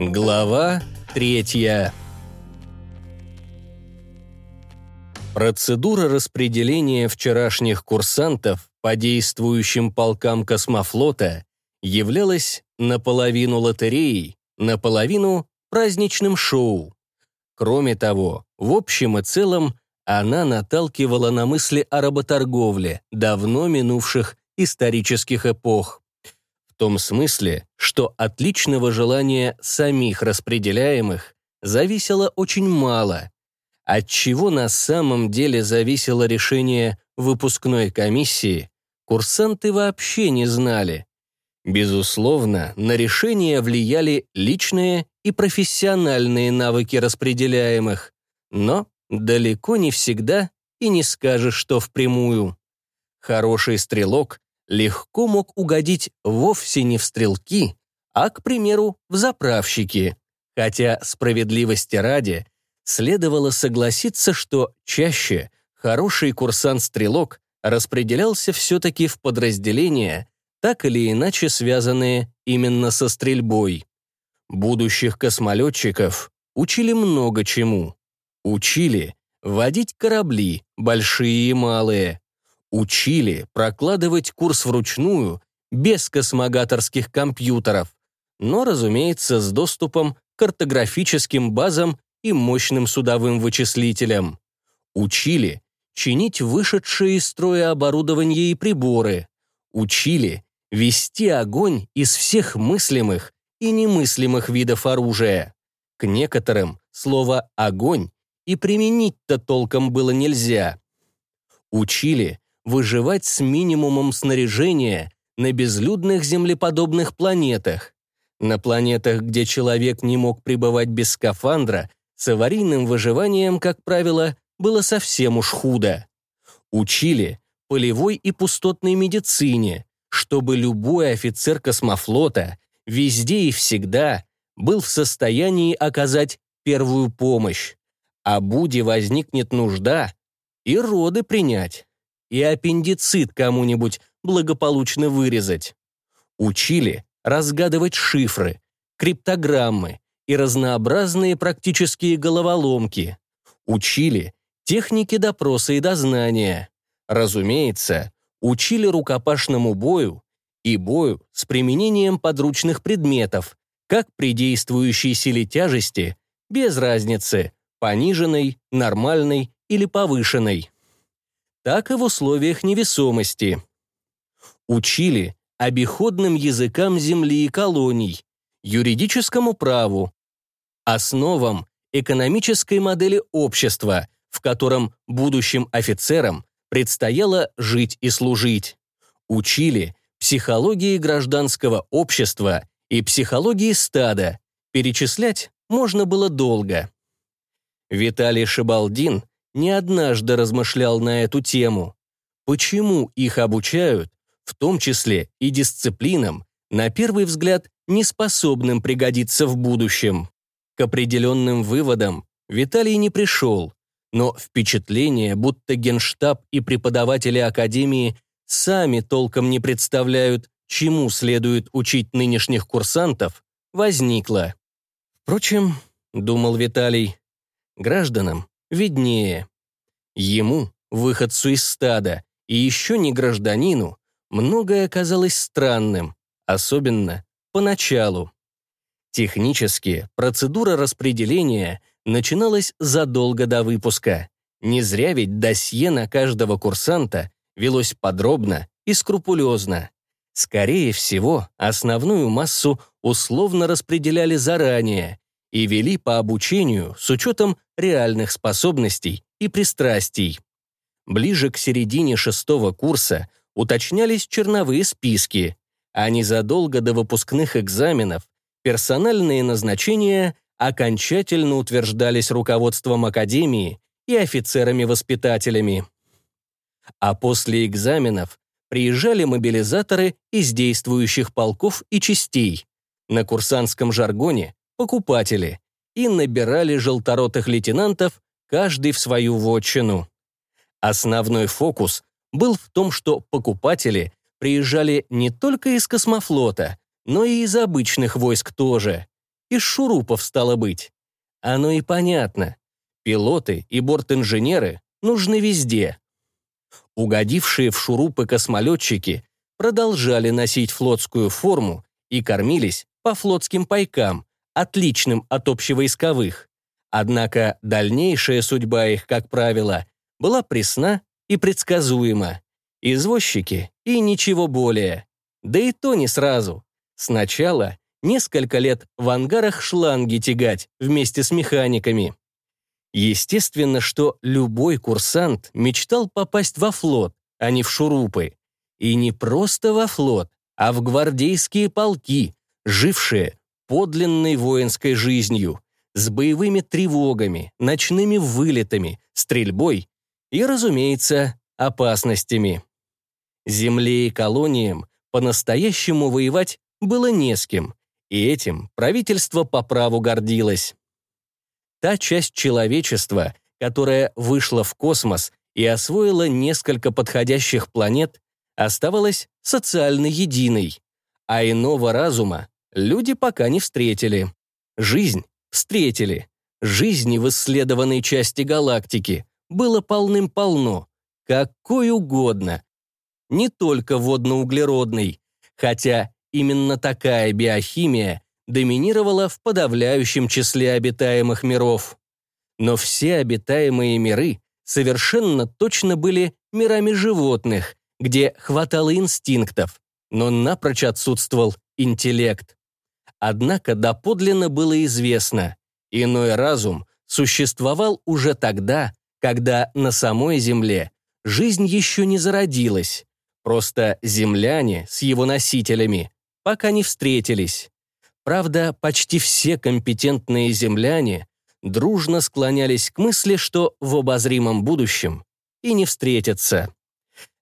Глава третья Процедура распределения вчерашних курсантов по действующим полкам космофлота являлась наполовину лотереей, наполовину праздничным шоу. Кроме того, в общем и целом, она наталкивала на мысли о работорговле давно минувших исторических эпох. Том смысле, что от личного желания самих распределяемых зависело очень мало – от чего на самом деле зависело решение выпускной комиссии, курсанты вообще не знали. Безусловно, на решение влияли личные и профессиональные навыки распределяемых, но далеко не всегда и не скажешь, что впрямую. Хороший стрелок легко мог угодить вовсе не в стрелки, а, к примеру, в заправщики, хотя справедливости ради – следовало согласиться, что чаще хороший курсант-стрелок распределялся все-таки в подразделения, так или иначе связанные именно со стрельбой. Будущих космолетчиков учили много чему. Учили водить корабли, большие и малые. Учили прокладывать курс вручную, без космогаторских компьютеров, но, разумеется, с доступом к картографическим базам и мощным судовым вычислителям. Учили чинить вышедшие из строя оборудование и приборы. Учили вести огонь из всех мыслимых и немыслимых видов оружия. К некоторым слово «огонь» и применить-то толком было нельзя. Учили выживать с минимумом снаряжения на безлюдных землеподобных планетах. На планетах, где человек не мог пребывать без скафандра, с аварийным выживанием, как правило, было совсем уж худо. Учили полевой и пустотной медицине, чтобы любой офицер космофлота везде и всегда был в состоянии оказать первую помощь. А Буде возникнет нужда и роды принять, и аппендицит кому-нибудь благополучно вырезать. Учили разгадывать шифры, криптограммы, и разнообразные практические головоломки. Учили техники допроса и дознания. Разумеется, учили рукопашному бою и бою с применением подручных предметов, как при действующей силе тяжести, без разницы, пониженной, нормальной или повышенной, так и в условиях невесомости. Учили обиходным языкам земли и колоний, юридическому праву, основам экономической модели общества, в котором будущим офицерам предстояло жить и служить. Учили психологии гражданского общества и психологии стада. Перечислять можно было долго. Виталий Шибалдин не однажды размышлял на эту тему. Почему их обучают, в том числе и дисциплинам, на первый взгляд, не способным пригодиться в будущем? К определенным выводам Виталий не пришел, но впечатление, будто генштаб и преподаватели академии сами толком не представляют, чему следует учить нынешних курсантов, возникло. Впрочем, думал Виталий, гражданам виднее. Ему, выходцу из стада, и еще не гражданину, многое казалось странным, особенно поначалу. Технически процедура распределения начиналась задолго до выпуска. Не зря ведь досье на каждого курсанта велось подробно и скрупулезно. Скорее всего, основную массу условно распределяли заранее и вели по обучению с учетом реальных способностей и пристрастий. Ближе к середине шестого курса уточнялись черновые списки, а незадолго до выпускных экзаменов персональные назначения окончательно утверждались руководством Академии и офицерами-воспитателями. А после экзаменов приезжали мобилизаторы из действующих полков и частей, на курсантском жаргоне – покупатели, и набирали желторотых лейтенантов, каждый в свою вотчину. Основной фокус был в том, что покупатели приезжали не только из космофлота, но и из обычных войск тоже. Из шурупов стало быть. Оно и понятно. Пилоты и бортинженеры нужны везде. Угодившие в шурупы космолетчики продолжали носить флотскую форму и кормились по флотским пайкам, отличным от общевойсковых. Однако дальнейшая судьба их, как правило, была пресна и предсказуема. Извозчики и ничего более. Да и то не сразу. Сначала несколько лет в ангарах шланги тягать вместе с механиками. Естественно, что любой курсант мечтал попасть во флот, а не в шурупы. И не просто во флот, а в гвардейские полки, жившие подлинной воинской жизнью, с боевыми тревогами, ночными вылетами, стрельбой и, разумеется, опасностями. Земле и колониям по-настоящему воевать было не с кем, и этим правительство по праву гордилось. Та часть человечества, которая вышла в космос и освоила несколько подходящих планет, оставалась социально единой, а иного разума люди пока не встретили. Жизнь встретили. Жизни в исследованной части галактики было полным-полно, какой угодно. Не только водно-углеродный, хотя именно такая биохимия доминировала в подавляющем числе обитаемых миров. Но все обитаемые миры совершенно точно были мирами животных, где хватало инстинктов, но напрочь отсутствовал интеллект. Однако доподлинно было известно, иной разум существовал уже тогда, когда на самой Земле жизнь еще не зародилась, просто земляне с его носителями пока не встретились. Правда, почти все компетентные земляне дружно склонялись к мысли, что в обозримом будущем и не встретятся.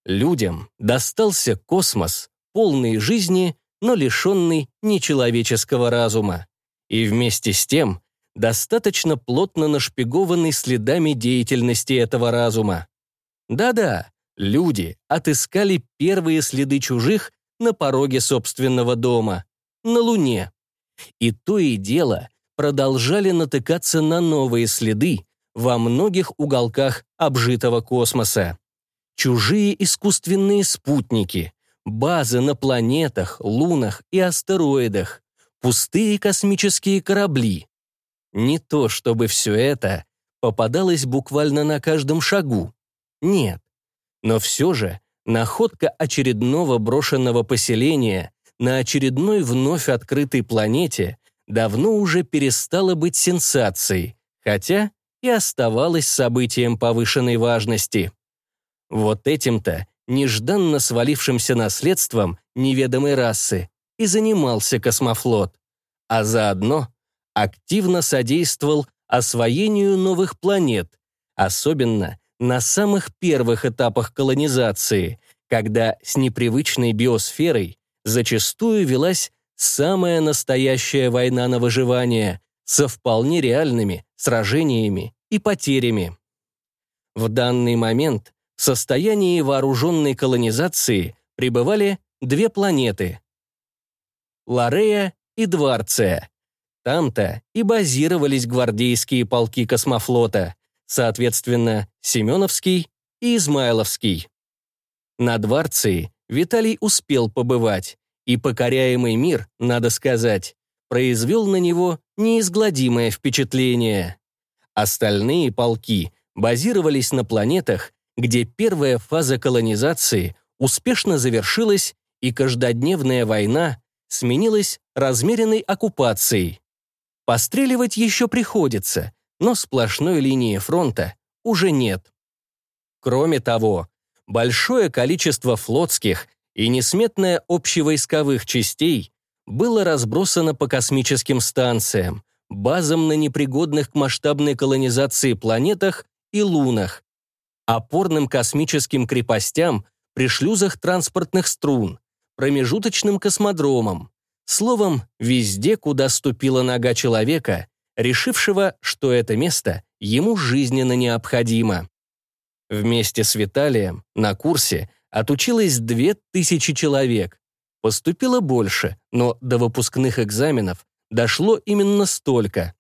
Людям достался космос, полный жизни, но лишенный нечеловеческого разума. И вместе с тем достаточно плотно нашпигованный следами деятельности этого разума. Да-да, люди отыскали первые следы чужих на пороге собственного дома, на Луне. И то и дело продолжали натыкаться на новые следы во многих уголках обжитого космоса чужие искусственные спутники, базы на планетах, лунах и астероидах, пустые космические корабли. Не то, чтобы все это попадалось буквально на каждом шагу. Нет. Но все же находка очередного брошенного поселения на очередной вновь открытой планете давно уже перестала быть сенсацией, хотя и оставалась событием повышенной важности. Вот этим-то, нежданно свалившимся наследством неведомой расы, и занимался космофлот, а заодно активно содействовал освоению новых планет, особенно на самых первых этапах колонизации, когда с непривычной биосферой зачастую велась самая настоящая война на выживание со вполне реальными сражениями и потерями. В данный момент состоянии вооруженной колонизации пребывали две планеты — Ларея и Дварция. Там-то и базировались гвардейские полки космофлота, соответственно, Семеновский и Измайловский. На Дварции Виталий успел побывать, и покоряемый мир, надо сказать, произвел на него неизгладимое впечатление. Остальные полки базировались на планетах, где первая фаза колонизации успешно завершилась и каждодневная война сменилась размеренной оккупацией. Постреливать еще приходится, но сплошной линии фронта уже нет. Кроме того, большое количество флотских и несметное общевойсковых частей было разбросано по космическим станциям, базам на непригодных к масштабной колонизации планетах и лунах, опорным космическим крепостям при шлюзах транспортных струн, промежуточным космодромам. Словом, везде, куда ступила нога человека, решившего, что это место ему жизненно необходимо. Вместе с Виталием на курсе отучилось две тысячи человек. Поступило больше, но до выпускных экзаменов дошло именно столько.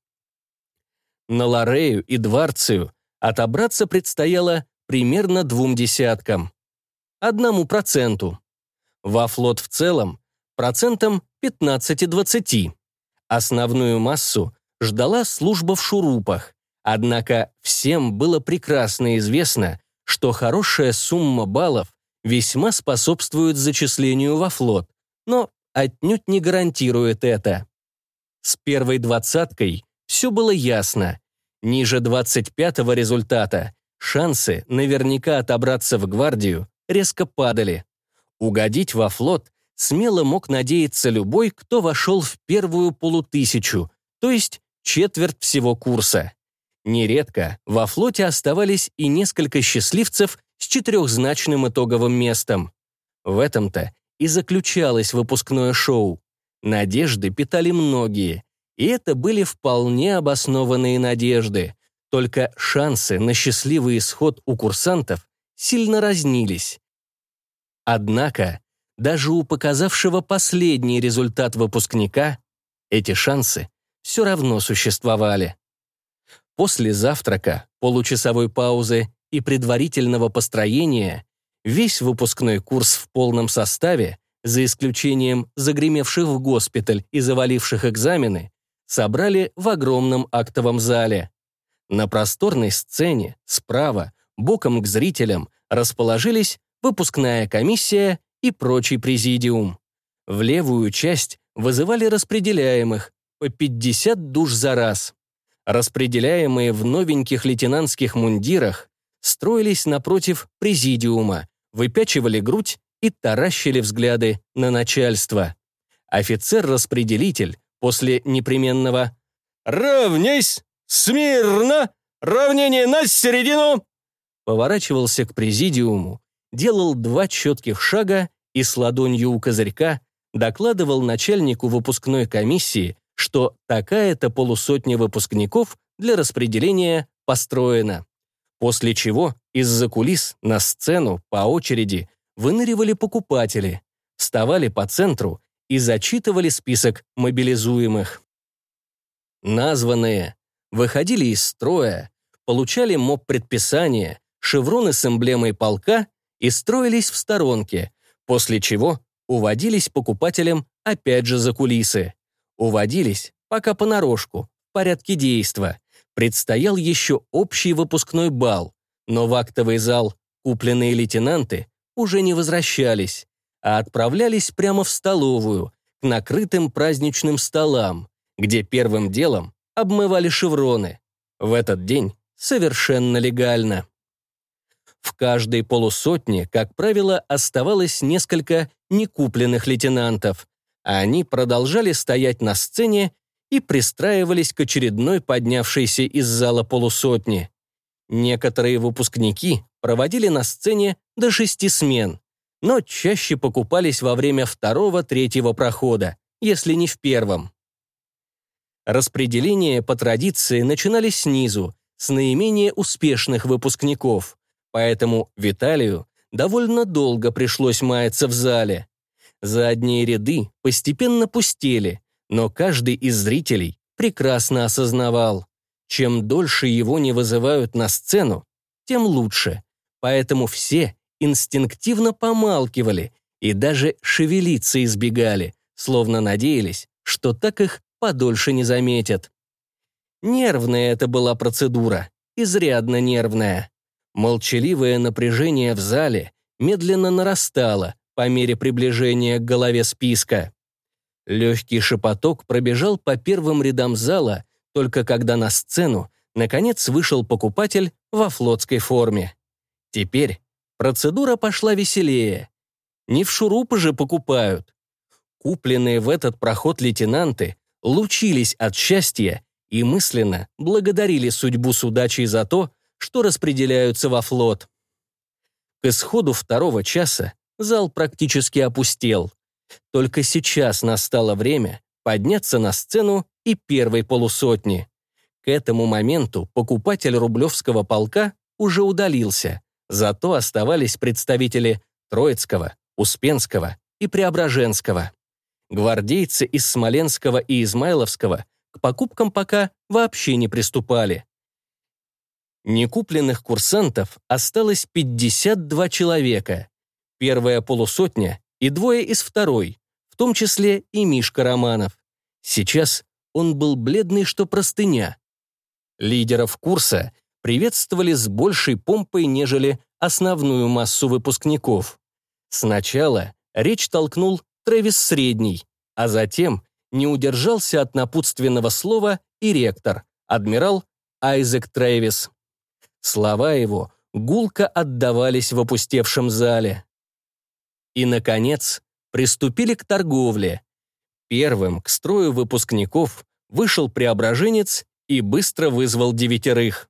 На Лорею и Дворцию отобраться предстояло примерно двум десяткам. Одному проценту. Во флот в целом процентом 15-20. Основную массу ждала служба в шурупах, однако всем было прекрасно известно, что хорошая сумма баллов весьма способствует зачислению во флот, но отнюдь не гарантирует это. С первой двадцаткой все было ясно. Ниже 25-го результата шансы наверняка отобраться в гвардию резко падали. Угодить во флот смело мог надеяться любой, кто вошел в первую полутысячу, то есть четверть всего курса. Нередко во флоте оставались и несколько счастливцев с четырехзначным итоговым местом. В этом-то и заключалось выпускное шоу. Надежды питали многие, и это были вполне обоснованные надежды, только шансы на счастливый исход у курсантов сильно разнились. Однако, даже у показавшего последний результат выпускника, эти шансы все равно существовали. После завтрака, получасовой паузы и предварительного построения Весь выпускной курс в полном составе, за исключением загремевших в госпиталь и заваливших экзамены, собрали в огромном актовом зале. На просторной сцене, справа, боком к зрителям, расположились выпускная комиссия и прочий президиум. В левую часть вызывали распределяемых, по 50 душ за раз. Распределяемые в новеньких лейтенантских мундирах строились напротив президиума, выпячивали грудь и таращили взгляды на начальство. Офицер-распределитель после непременного «Равняйсь! Смирно! Равнение на середину!» поворачивался к президиуму, делал два четких шага и с ладонью у козырька докладывал начальнику выпускной комиссии, что такая-то полусотня выпускников для распределения построена после чего из-за кулис на сцену по очереди выныривали покупатели, вставали по центру и зачитывали список мобилизуемых. Названные выходили из строя, получали моб-предписания, шевроны с эмблемой полка и строились в сторонке, после чего уводились покупателям опять же за кулисы. Уводились пока понарошку, в порядке действа предстоял еще общий выпускной бал, но в актовый зал купленные лейтенанты уже не возвращались, а отправлялись прямо в столовую, к накрытым праздничным столам, где первым делом обмывали шевроны. В этот день совершенно легально. В каждой полусотне, как правило, оставалось несколько некупленных лейтенантов, а они продолжали стоять на сцене и пристраивались к очередной поднявшейся из зала полусотни. Некоторые выпускники проводили на сцене до шести смен, но чаще покупались во время второго-третьего прохода, если не в первом. Распределение по традиции начинались снизу, с наименее успешных выпускников, поэтому Виталию довольно долго пришлось маяться в зале. Задние ряды постепенно пустели, но каждый из зрителей прекрасно осознавал, чем дольше его не вызывают на сцену, тем лучше. Поэтому все инстинктивно помалкивали и даже шевелиться избегали, словно надеялись, что так их подольше не заметят. Нервная это была процедура, изрядно нервная. Молчаливое напряжение в зале медленно нарастало по мере приближения к голове списка. Легкий шепоток пробежал по первым рядам зала, только когда на сцену наконец вышел покупатель во флотской форме. Теперь процедура пошла веселее. Не в шурупы же покупают. Купленные в этот проход лейтенанты лучились от счастья и мысленно благодарили судьбу с удачей за то, что распределяются во флот. К исходу второго часа зал практически опустел. Только сейчас настало время подняться на сцену и первой полусотни. К этому моменту покупатель Рублевского полка уже удалился, зато оставались представители Троицкого, Успенского и Преображенского. Гвардейцы из Смоленского и Измайловского к покупкам пока вообще не приступали. Некупленных курсантов осталось 52 человека, первая полусотня и двое из второй, в том числе и Мишка Романов. Сейчас он был бледный, что простыня. Лидеров курса приветствовали с большей помпой, нежели основную массу выпускников. Сначала речь толкнул Трэвис Средний, а затем не удержался от напутственного слова и ректор, адмирал Айзек Трэвис. Слова его гулко отдавались в опустевшем зале. И, наконец, приступили к торговле. Первым к строю выпускников вышел преображенец и быстро вызвал девятерых.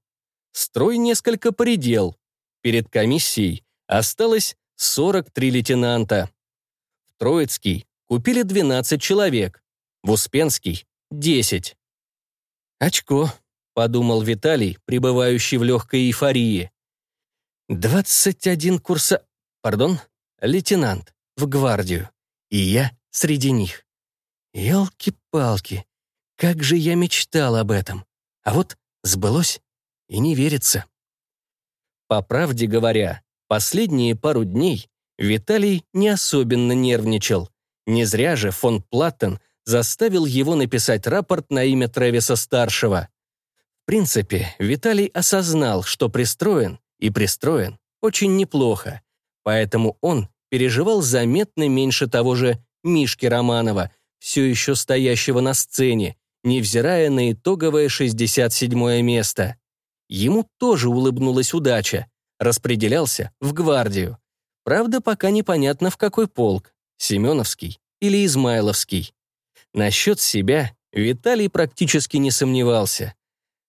Строй несколько поредел. Перед комиссией осталось 43 лейтенанта. Троицкий купили 12 человек, в Успенский — 10. «Очко», — подумал Виталий, пребывающий в легкой эйфории. «21 курса... Пардон, лейтенант, в гвардию, и я среди них. Елки-палки, как же я мечтал об этом. А вот сбылось и не верится». По правде говоря, последние пару дней Виталий не особенно нервничал. Не зря же фон Платтен заставил его написать рапорт на имя Трэвиса-старшего. В принципе, Виталий осознал, что пристроен, и пристроен очень неплохо, поэтому он переживал заметно меньше того же Мишки Романова, все еще стоящего на сцене, невзирая на итоговое 67 место. Ему тоже улыбнулась удача, распределялся в гвардию. Правда, пока непонятно в какой полк, Семеновский или Измайловский. Насчет себя Виталий практически не сомневался.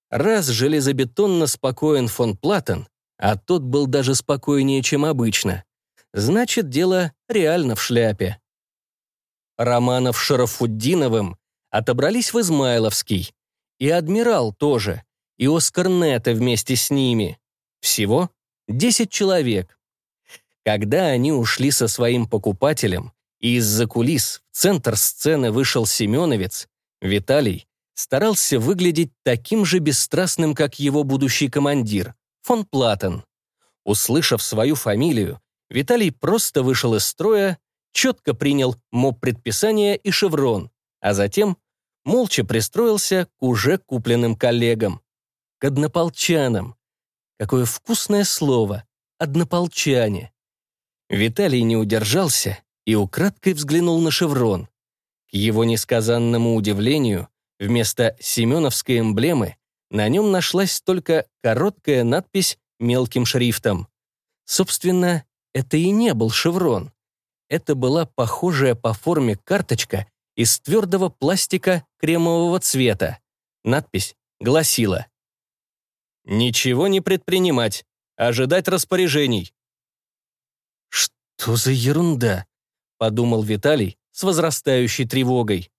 Раз железобетонно спокоен фон Платон, а тот был даже спокойнее, чем обычно, значит, дело реально в шляпе. Романов Шарафуддиновым отобрались в Измайловский, и адмирал тоже, и Оскар Нета вместе с ними. Всего 10 человек. Когда они ушли со своим покупателем, и из-за кулис в центр сцены вышел Семеновец, Виталий старался выглядеть таким же бесстрастным, как его будущий командир, фон Платон. Услышав свою фамилию, Виталий просто вышел из строя, четко принял моб предписания и шеврон, а затем молча пристроился к уже купленным коллегам. К однополчанам. Какое вкусное слово «однополчане». Виталий не удержался и украдкой взглянул на шеврон. К его несказанному удивлению, вместо семеновской эмблемы на нем нашлась только короткая надпись мелким шрифтом. Собственно, это и не был шеврон. Это была похожая по форме карточка из твердого пластика кремового цвета. Надпись гласила «Ничего не предпринимать, ожидать распоряжений». «Что за ерунда?» — подумал Виталий с возрастающей тревогой.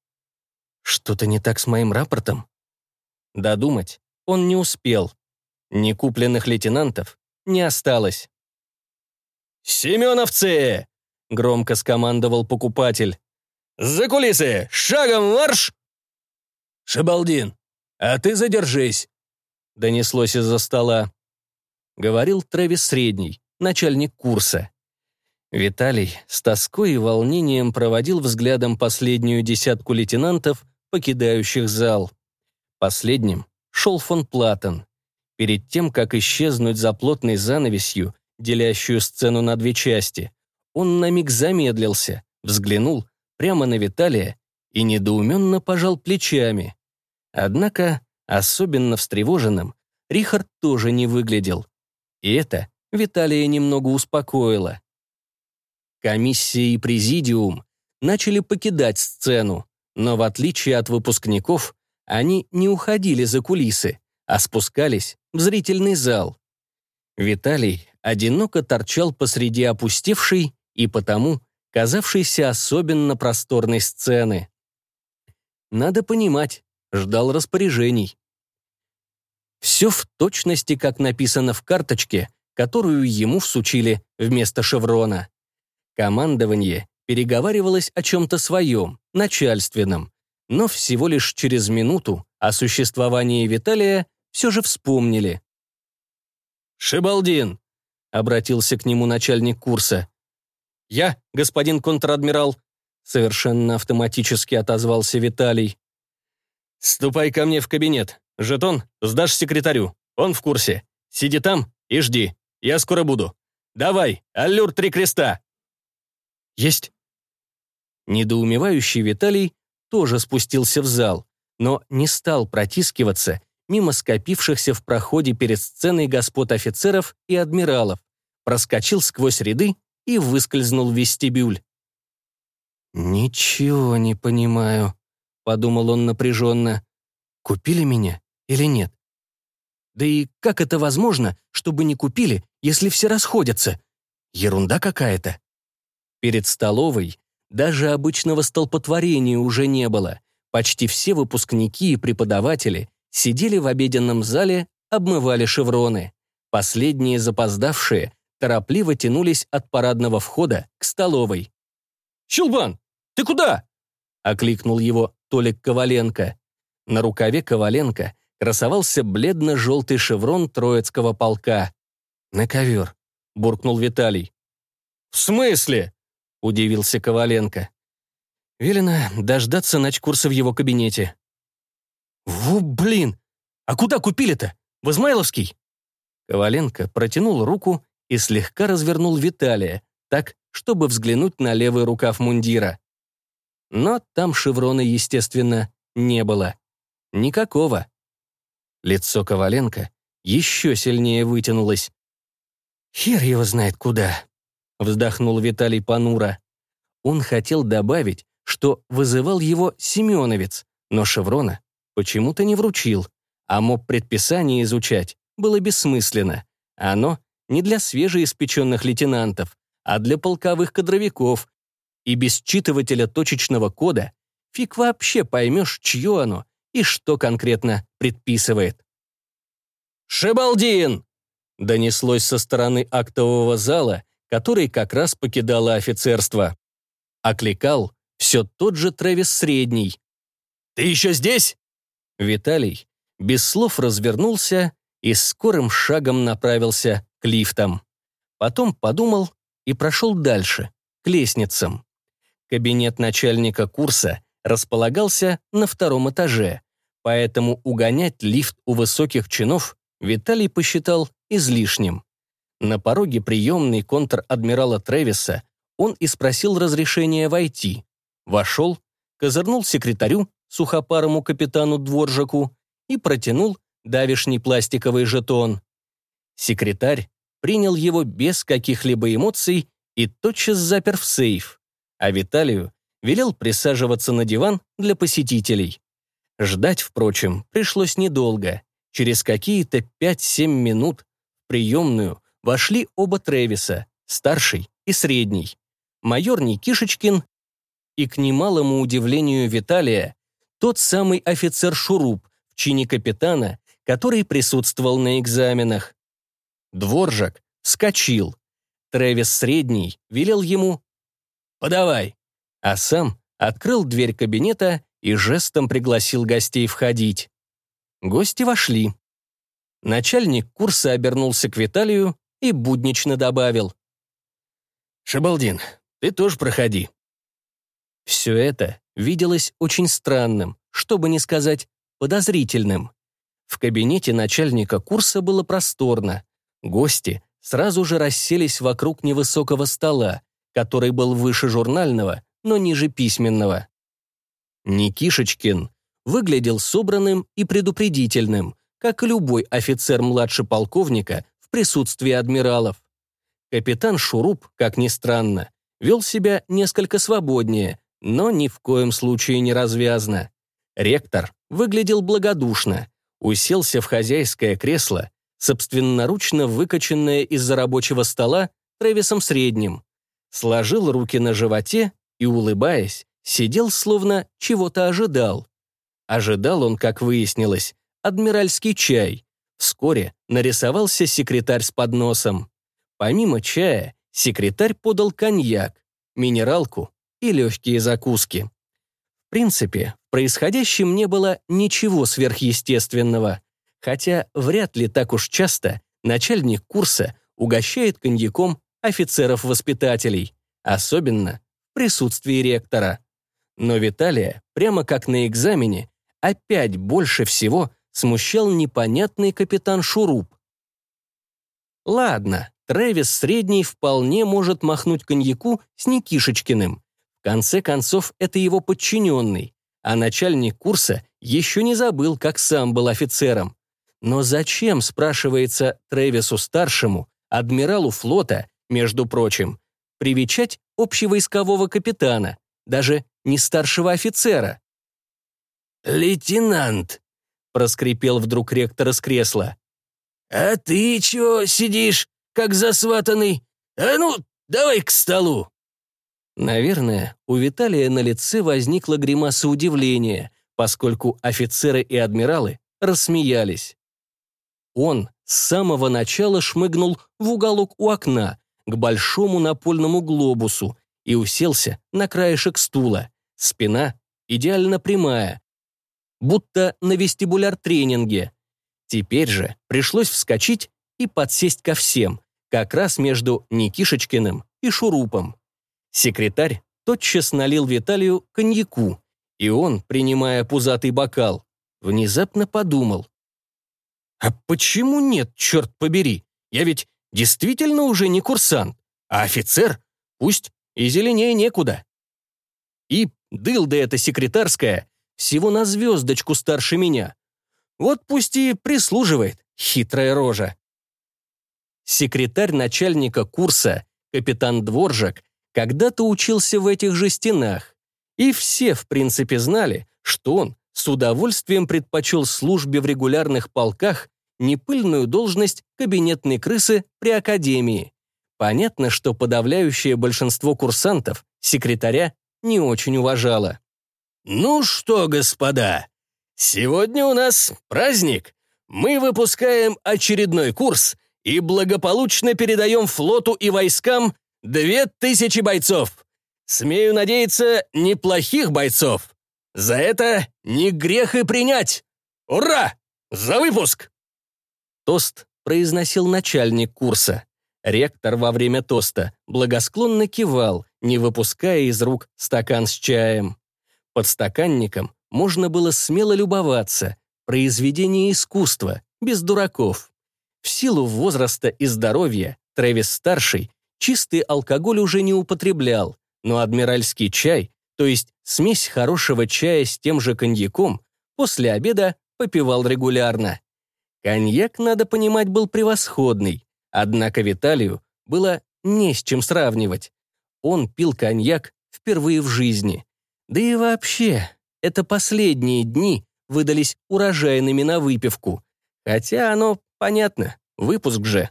«Что-то не так с моим рапортом?» Додумать он не успел. Некупленных лейтенантов не осталось. «Семеновцы!» — громко скомандовал покупатель. «За кулисы! Шагом марш!» «Шабалдин, а ты задержись!» — донеслось из-за стола. Говорил Трэвис Средний, начальник курса. Виталий с тоской и волнением проводил взглядом последнюю десятку лейтенантов, покидающих зал. Последним шел фон Платон. Перед тем, как исчезнуть за плотной занавесью, делящую сцену на две части, он на миг замедлился, взглянул прямо на Виталия и недоуменно пожал плечами. Однако, особенно встревоженным, Рихард тоже не выглядел. И это Виталия немного успокоило. Комиссия и президиум начали покидать сцену, но в отличие от выпускников, они не уходили за кулисы, а спускались в зрительный зал. Виталий одиноко торчал посреди опустевшей и потому казавшейся особенно просторной сцены. Надо понимать, ждал распоряжений. Все в точности, как написано в карточке, которую ему всучили вместо шеврона. Командование переговаривалась о чем-то своем, начальственном, но всего лишь через минуту о существовании Виталия все же вспомнили. «Шибалдин!» — обратился к нему начальник курса. «Я, господин контр-адмирал», — совершенно автоматически отозвался Виталий. «Ступай ко мне в кабинет. Жетон сдашь секретарю. Он в курсе. Сиди там и жди. Я скоро буду. Давай, аллюр три креста!» «Есть!» Недоумевающий Виталий тоже спустился в зал, но не стал протискиваться мимо скопившихся в проходе перед сценой господ офицеров и адмиралов, проскочил сквозь ряды и выскользнул в вестибюль. «Ничего не понимаю», — подумал он напряженно. «Купили меня или нет? Да и как это возможно, чтобы не купили, если все расходятся? Ерунда какая-то». Перед столовой даже обычного столпотворения уже не было. Почти все выпускники и преподаватели сидели в обеденном зале, обмывали шевроны. Последние запоздавшие торопливо тянулись от парадного входа к столовой. «Щелбан, ты куда?» — окликнул его Толик Коваленко. На рукаве Коваленко красовался бледно-желтый шеврон Троицкого полка. «На ковер», — буркнул Виталий. «В смысле?» — удивился Коваленко. Велено дождаться начкурса в его кабинете. «Ву, блин! А куда купили-то? В Измайловский?» Коваленко протянул руку и слегка развернул Виталия, так, чтобы взглянуть на левый рукав мундира. Но там шеврона, естественно, не было. Никакого. Лицо Коваленко еще сильнее вытянулось. «Хер его знает куда», — вздохнул Виталий Панура. Он хотел добавить, что вызывал его Семеновец, но Шеврона почему-то не вручил, а мог предписание изучать было бессмысленно. Оно не для свежеиспеченных лейтенантов, а для полковых кадровиков, и без читывателя точечного кода фиг вообще поймешь, чье оно и что конкретно предписывает. «Шибалдин!» донеслось со стороны актового зала, который как раз покидало офицерство. Окликал все тот же Трэвис Средний. «Ты еще здесь?» Виталий без слов развернулся и скорым шагом направился к лифтам. Потом подумал и прошел дальше, к лестницам. Кабинет начальника курса располагался на втором этаже, поэтому угонять лифт у высоких чинов Виталий посчитал излишним. На пороге приемной контр-адмирала Тревиса он и спросил разрешения войти. Вошел, козырнул секретарю, сухопарому капитану Дворжаку, и протянул давишний пластиковый жетон. Секретарь принял его без каких-либо эмоций и тотчас запер в сейф, а Виталию велел присаживаться на диван для посетителей. Ждать, впрочем, пришлось недолго. Через какие-то 5-7 минут приемную вошли оба Тревиса, старший и средний. Майор Никишечкин и, к немалому удивлению Виталия, тот самый офицер Шуруп в чине капитана, который присутствовал на экзаменах. Дворжак вскочил. Тревис Средний велел ему «Подавай», а сам открыл дверь кабинета и жестом пригласил гостей входить. Гости вошли. Начальник курса обернулся к Виталию и буднично добавил. «Шабалдин, ты тоже проходи». Все это виделось очень странным, чтобы не сказать подозрительным. В кабинете начальника курса было просторно. Гости сразу же расселись вокруг невысокого стола, который был выше журнального, но ниже письменного. Никишечкин выглядел собранным и предупредительным, как и любой офицер младше полковника в присутствии адмиралов. Капитан Шуруп, как ни странно, вел себя несколько свободнее, но ни в коем случае не развязно. Ректор выглядел благодушно, уселся в хозяйское кресло, собственноручно выкоченное из-за рабочего стола Тревисом Средним, сложил руки на животе и, улыбаясь, сидел, словно чего-то ожидал. Ожидал он, как выяснилось, адмиральский чай. Вскоре нарисовался секретарь с подносом. Помимо чая, секретарь подал коньяк, минералку и легкие закуски. В принципе, в происходящем не было ничего сверхъестественного, хотя вряд ли так уж часто начальник курса угощает коньяком офицеров-воспитателей, особенно в присутствии ректора. Но Виталия, прямо как на экзамене, опять больше всего смущал непонятный капитан Шуруп. Ладно, Трэвис средний вполне может махнуть коньяку с Никишечкиным. В конце концов, это его подчиненный, а начальник курса еще не забыл, как сам был офицером. Но зачем, спрашивается Трэвису-старшему, адмиралу флота, между прочим, привечать общевойскового капитана, даже не старшего офицера? «Лейтенант», — проскрипел вдруг ректор из кресла. «А ты чего сидишь, как засватанный? А ну, давай к столу!» Наверное, у Виталия на лице возникла гримаса удивления, поскольку офицеры и адмиралы рассмеялись. Он с самого начала шмыгнул в уголок у окна, к большому напольному глобусу, и уселся на краешек стула. Спина идеально прямая, будто на вестибуляр-тренинге. Теперь же пришлось вскочить и подсесть ко всем, как раз между Никишечкиным и Шурупом. Секретарь тотчас налил Виталию коньяку, и он, принимая пузатый бокал, внезапно подумал. «А почему нет, черт побери? Я ведь действительно уже не курсант, а офицер, пусть и зеленее некуда». И дылда эта секретарская всего на звездочку старше меня. Вот пусть и прислуживает, хитрая рожа. Секретарь начальника курса, капитан Дворжак, когда-то учился в этих же стенах, и все, в принципе, знали, что он с удовольствием предпочел службе в регулярных полках непыльную должность кабинетной крысы при академии. Понятно, что подавляющее большинство курсантов секретаря не очень уважало. «Ну что, господа, сегодня у нас праздник. Мы выпускаем очередной курс и благополучно передаем флоту и войскам две тысячи бойцов. Смею надеяться, неплохих бойцов. За это не грех и принять. Ура! За выпуск!» Тост произносил начальник курса. Ректор во время тоста благосклонно кивал, не выпуская из рук стакан с чаем. Под стаканником можно было смело любоваться. Произведение искусства, без дураков. В силу возраста и здоровья Трэвис-старший чистый алкоголь уже не употреблял, но адмиральский чай, то есть смесь хорошего чая с тем же коньяком, после обеда попивал регулярно. Коньяк, надо понимать, был превосходный, однако Виталию было не с чем сравнивать. Он пил коньяк впервые в жизни. Да и вообще, это последние дни выдались урожайными на выпивку. Хотя оно, понятно, выпуск же.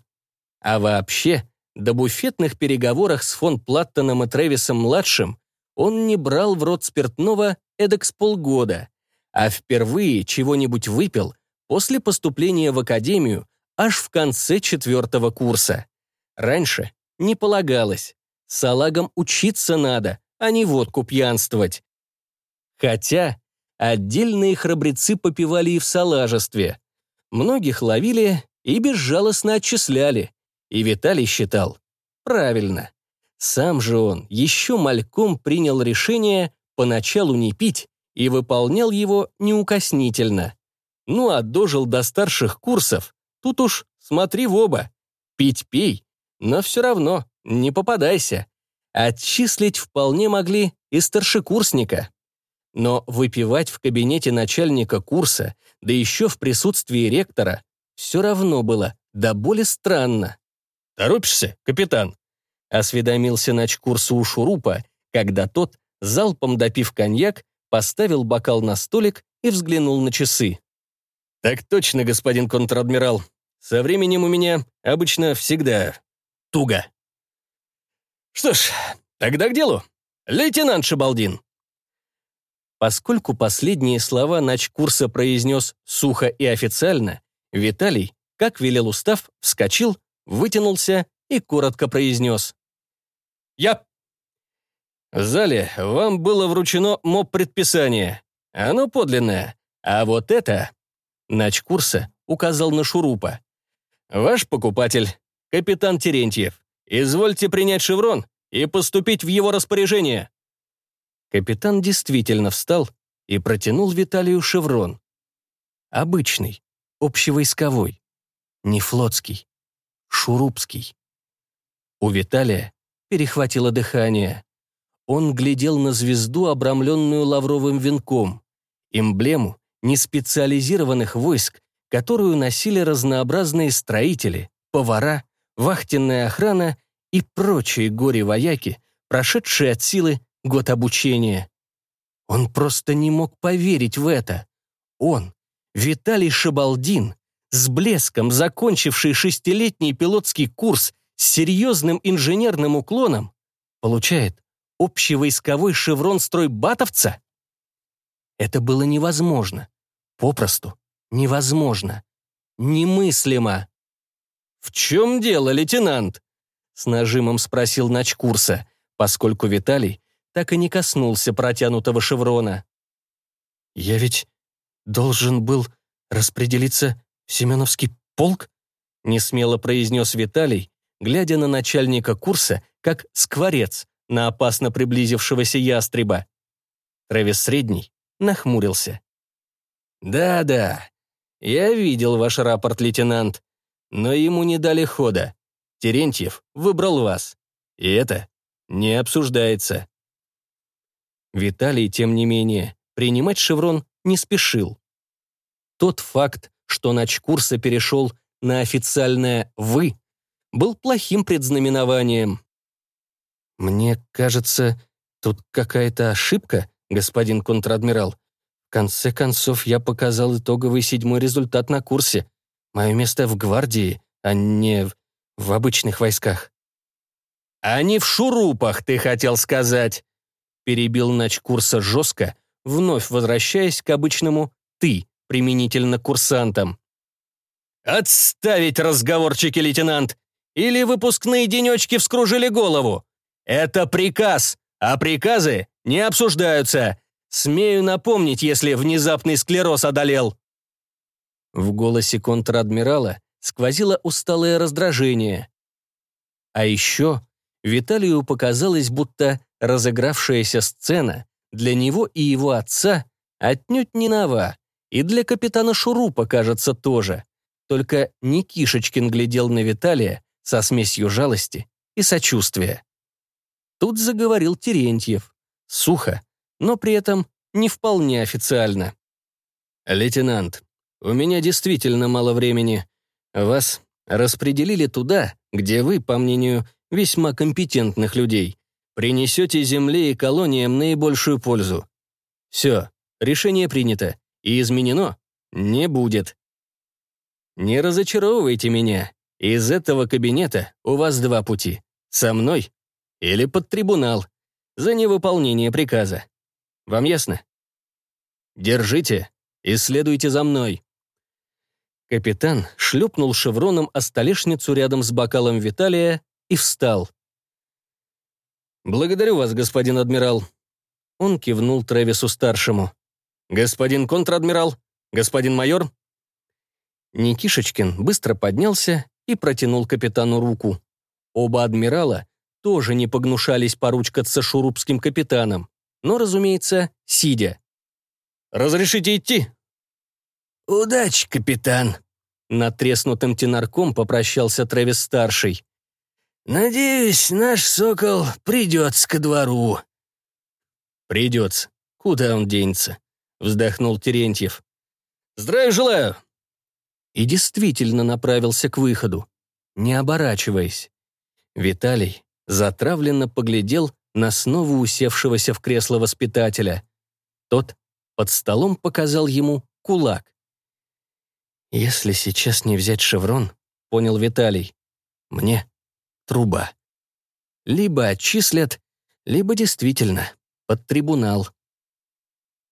А вообще, до буфетных переговорах с фон Платтоном и Трэвисом-младшим он не брал в рот спиртного эдак с полгода, а впервые чего-нибудь выпил после поступления в академию аж в конце четвертого курса. Раньше не полагалось. Салагам учиться надо, а не водку пьянствовать. Хотя отдельные храбрецы попивали и в салажестве. Многих ловили и безжалостно отчисляли. И Виталий считал правильно. Сам же он еще мальком принял решение поначалу не пить и выполнял его неукоснительно. Ну а дожил до старших курсов, тут уж смотри в оба. Пить пей, но все равно не попадайся. Отчислить вполне могли и старшекурсника. Но выпивать в кабинете начальника курса, да еще в присутствии ректора, все равно было да более странно. «Торопишься, капитан?» — осведомился начкурсу у Шурупа, когда тот, залпом допив коньяк, поставил бокал на столик и взглянул на часы. «Так точно, господин контр-адмирал. Со временем у меня обычно всегда туго». «Что ж, тогда к делу. Лейтенант Шабалдин». Поскольку последние слова начкурса произнес сухо и официально, Виталий, как велел устав, вскочил, вытянулся и коротко произнес. «Я». В зале вам было вручено моб-предписание. Оно подлинное. А вот это...» Нач курса указал на шурупа. «Ваш покупатель, капитан Терентьев, извольте принять шеврон и поступить в его распоряжение». Капитан действительно встал и протянул Виталию шеврон. Обычный, общевойсковой, не флотский, шурупский. У Виталия перехватило дыхание. Он глядел на звезду, обрамленную лавровым венком, эмблему неспециализированных войск, которую носили разнообразные строители, повара, вахтенная охрана и прочие горе-вояки, прошедшие от силы год обучения. Он просто не мог поверить в это. Он, Виталий Шабалдин, с блеском закончивший шестилетний пилотский курс с серьезным инженерным уклоном, получает общевойсковой шеврон стройбатовца? Это было невозможно. Попросту невозможно. Немыслимо. «В чем дело, лейтенант?» С нажимом спросил начкурса, поскольку Виталий так и не коснулся протянутого шеврона. «Я ведь должен был распределиться в Семеновский полк?» несмело произнес Виталий, глядя на начальника курса, как скворец на опасно приблизившегося ястреба. Трэвис Средний нахмурился. «Да-да, я видел ваш рапорт, лейтенант, но ему не дали хода. Терентьев выбрал вас, и это не обсуждается». Виталий, тем не менее, принимать шеврон не спешил. Тот факт, что начкурса перешел на официальное «вы», был плохим предзнаменованием. «Мне кажется, тут какая-то ошибка, господин контр-адмирал. В конце концов, я показал итоговый седьмой результат на курсе. Мое место в гвардии, а не в, в обычных войсках». «А не в шурупах, ты хотел сказать», перебил начкурса жестко, вновь возвращаясь к обычному «ты», применительно курсантам. «Отставить разговорчики, лейтенант! Или выпускные денечки вскружили голову? Это приказ, а приказы не обсуждаются. Смею напомнить, если внезапный склероз одолел». В голосе контр-адмирала сквозило усталое раздражение. А еще Виталию показалось, будто разыгравшаяся сцена для него и его отца отнюдь не нова, и для капитана Шурупа, кажется, тоже. Только Никишечкин глядел на Виталия со смесью жалости и сочувствия. Тут заговорил Терентьев. Сухо, но при этом не вполне официально. «Лейтенант, у меня действительно мало времени. Вас распределили туда, где вы, по мнению весьма компетентных людей, принесете Земле и колониям наибольшую пользу. Все, решение принято, и изменено не будет. Не разочаровывайте меня. Из этого кабинета у вас два пути. Со мной или под трибунал за невыполнение приказа. Вам ясно? Держите и следуйте за мной. Капитан шлепнул шевроном о столешницу рядом с бокалом Виталия и встал. «Благодарю вас, господин адмирал». Он кивнул Тревису-старшему. «Господин контр-адмирал? Господин майор?» Никишечкин быстро поднялся и протянул капитану руку. Оба адмирала тоже не погнушались поручкаться шурупским капитаном, но, разумеется, сидя. «Разрешите идти?» «Удачи, капитан!» Натреснутым тенарком попрощался Трэвис-старший. «Надеюсь, наш сокол придется ко двору». «Придется. Куда он денется?» — вздохнул Терентьев. «Здравия желаю!» И действительно направился к выходу, не оборачиваясь. Виталий затравленно поглядел на снова усевшегося в кресло воспитателя. Тот под столом показал ему кулак. «Если сейчас не взять шеврон», — понял Виталий, — «мне труба. Либо отчислят, либо действительно под трибунал.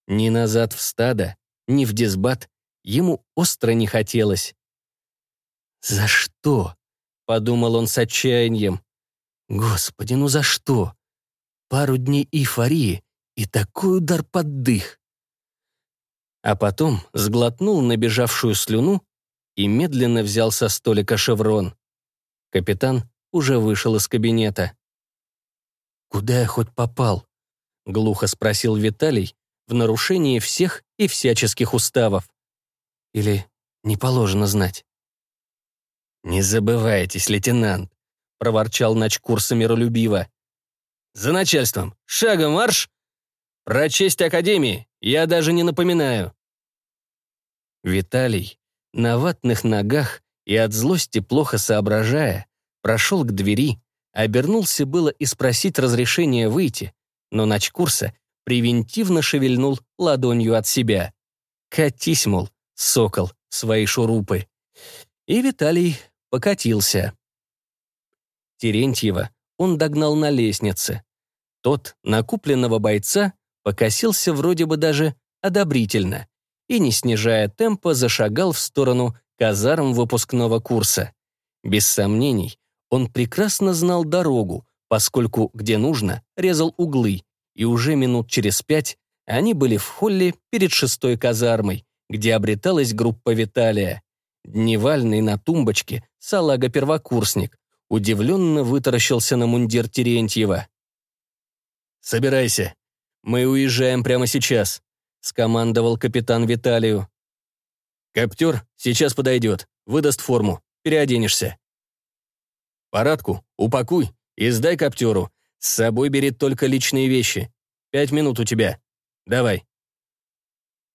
Ни назад в стадо, ни в дисбат ему остро не хотелось. «За что?» — подумал он с отчаянием. «Господи, ну за что? пару дней эйфории и такой удар под дых. А потом сглотнул набежавшую слюну и медленно взял со столика шеврон. Капитан уже вышел из кабинета. «Куда я хоть попал?» — глухо спросил Виталий в нарушении всех и всяческих уставов. «Или не положено знать?» «Не забывайтесь, лейтенант», — проворчал начкурса миролюбиво. «За начальством! Шагом марш! Про честь Академии я даже не напоминаю». Виталий на ватных ногах и от злости плохо соображая, прошел к двери, обернулся было и спросить разрешения выйти, но начкурса превентивно шевельнул ладонью от себя. «Катись, мол, сокол, свои шурупы». И Виталий покатился. Терентьева он догнал на лестнице. Тот, накупленного бойца, покосился вроде бы даже одобрительно и, не снижая темпа, зашагал в сторону казарм выпускного курса. Без сомнений, он прекрасно знал дорогу, поскольку, где нужно, резал углы, и уже минут через пять они были в холле перед шестой казармой, где обреталась группа Виталия. Дневальный на тумбочке, салага-первокурсник, удивленно вытаращился на мундир Терентьева. «Собирайся. Мы уезжаем прямо сейчас», — скомандовал капитан Виталию. «Коптер сейчас подойдет, выдаст форму, переоденешься. Парадку упакуй и сдай коптеру. С собой бери только личные вещи. Пять минут у тебя. Давай».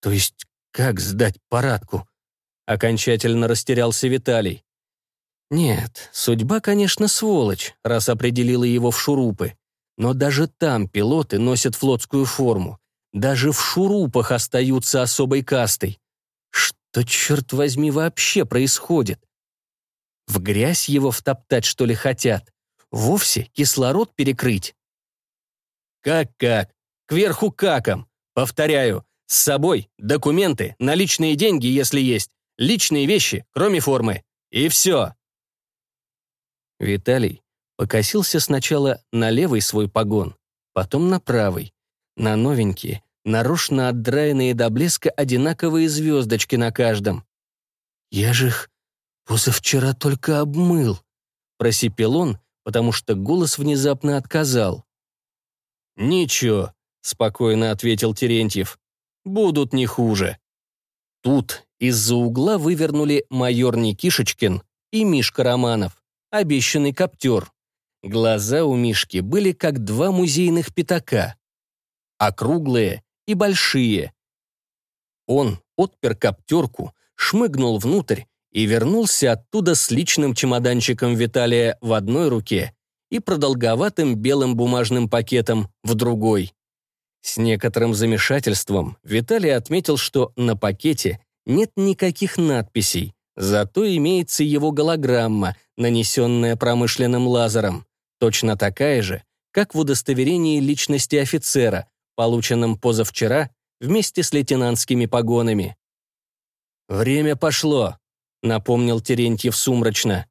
«То есть как сдать парадку?» Окончательно растерялся Виталий. Нет, судьба, конечно, сволочь, раз определила его в шурупы. Но даже там пилоты носят флотскую форму. Даже в шурупах остаются особой кастой. Что, черт возьми, вообще происходит? В грязь его втоптать, что ли, хотят? Вовсе кислород перекрыть? Как-как? Кверху каком. Повторяю, с собой документы, наличные деньги, если есть, личные вещи, кроме формы. И все. Виталий покосился сначала на левый свой погон, потом на правый, на новенькие, нарочно отдраенные до блеска одинаковые звездочки на каждом. «Я же их позавчера только обмыл», — просипел он, потому что голос внезапно отказал. «Ничего», — спокойно ответил Терентьев, — «будут не хуже». Тут из-за угла вывернули майор Никишечкин и Мишка Романов обещанный коптер. Глаза у Мишки были как два музейных пятака. Округлые и большие. Он отпер коптерку, шмыгнул внутрь и вернулся оттуда с личным чемоданчиком Виталия в одной руке и продолговатым белым бумажным пакетом в другой. С некоторым замешательством Виталий отметил, что на пакете нет никаких надписей, Зато имеется его голограмма, нанесенная промышленным лазером, точно такая же, как в удостоверении личности офицера, полученном позавчера вместе с лейтенантскими погонами. «Время пошло», — напомнил Терентьев сумрачно.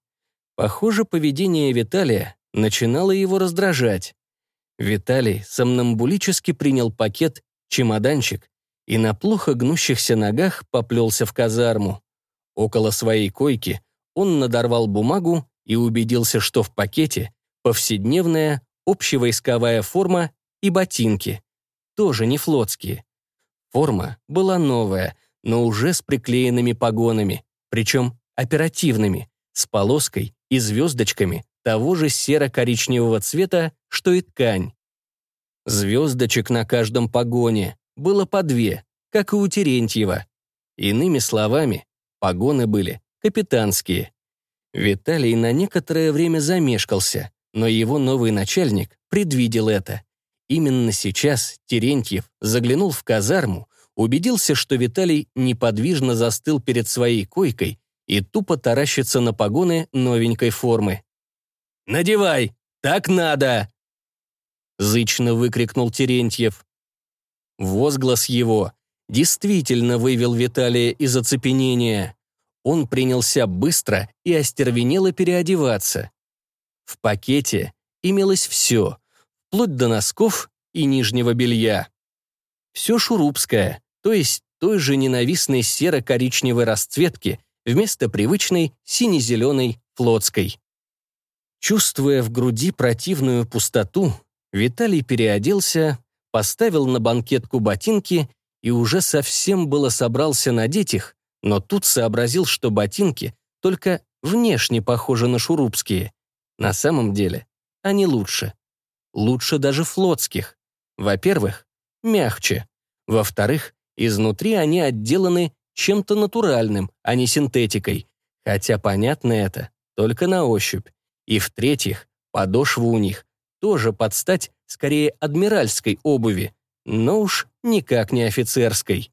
Похоже, поведение Виталия начинало его раздражать. Виталий сомнамбулически принял пакет, чемоданчик и на плохо гнущихся ногах поплелся в казарму. Около своей койки он надорвал бумагу и убедился, что в пакете повседневная общевойсковая форма и ботинки, тоже не флотские. Форма была новая, но уже с приклеенными погонами, причем оперативными, с полоской и звездочками того же серо-коричневого цвета, что и ткань. Звездочек на каждом погоне было по две, как и у Терентьева. Иными словами, Погоны были капитанские. Виталий на некоторое время замешкался, но его новый начальник предвидел это. Именно сейчас Терентьев заглянул в казарму, убедился, что Виталий неподвижно застыл перед своей койкой и тупо таращится на погоны новенькой формы. «Надевай! Так надо!» Зычно выкрикнул Терентьев. Возглас его действительно вывел Виталия из оцепенения. Он принялся быстро и остервенело переодеваться. В пакете имелось все, вплоть до носков и нижнего белья. Все шурупское, то есть той же ненавистной серо-коричневой расцветки вместо привычной сине-зеленой флотской. Чувствуя в груди противную пустоту, Виталий переоделся, поставил на банкетку ботинки и уже совсем было собрался надеть их, но тут сообразил, что ботинки только внешне похожи на шурупские. На самом деле они лучше. Лучше даже флотских. Во-первых, мягче. Во-вторых, изнутри они отделаны чем-то натуральным, а не синтетикой. Хотя понятно это только на ощупь. И в-третьих, подошва у них тоже под стать скорее адмиральской обуви, но уж никак не офицерской.